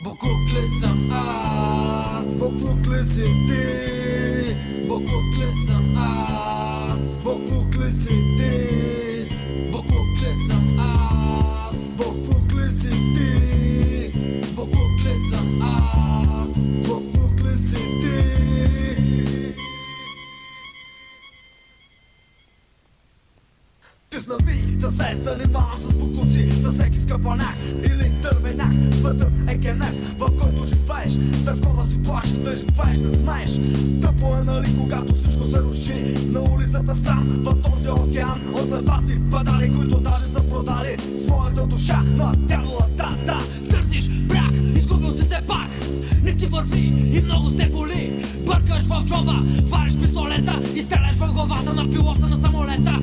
Beaucoup plus en as, beaucoup plus été, beaucoup plus en as, beaucoup plus été, beaucoup plus en as, beaucoup plus été, beaucoup plus en as, Ти знамей да се занимавам с покуци За всеки скъпанак или тървенак Светът е кенеп, в който живееш. Дърво да си плашеш, да живееш, да знаеш. Тъпо е нали, когато всичко се руши. На улицата сам, в този океан От леваци, падали, които даже са продали Своята душа на дяволата, да Търсиш брак, изгубил си се пак. Не ти върви и много те боли. Бъркаш в джоба, вариш пистолета И стреляш в главата на пилота на самолета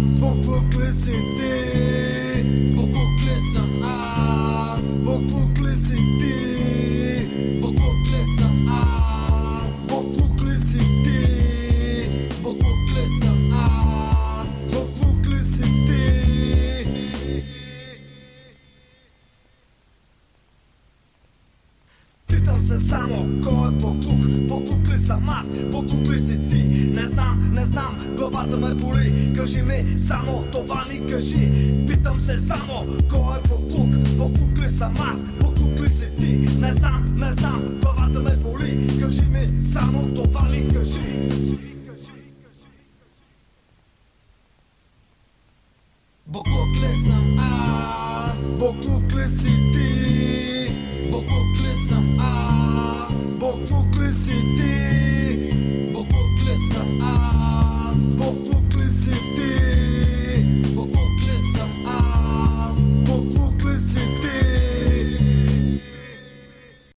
ass. Pour boucler c'était. Pour boucler sa ass. Pour boucler c'était. Pour boucler sa ass. Pour boucler c'était. Pour boucler sa ass. Pour boucler c'était. Putain, c'est ça mon corps. Pour boucler sa masse. Pour boucler не знам, главата ме боли. Кажи ми само това ми кажи. Питам се само кой е поклук Поклук ли съм аз, поклук ли си ти? Не знам, не знам, главата ме боли. Кажи ми само това ми кажи. Bokukli sam as Поклук ли си ти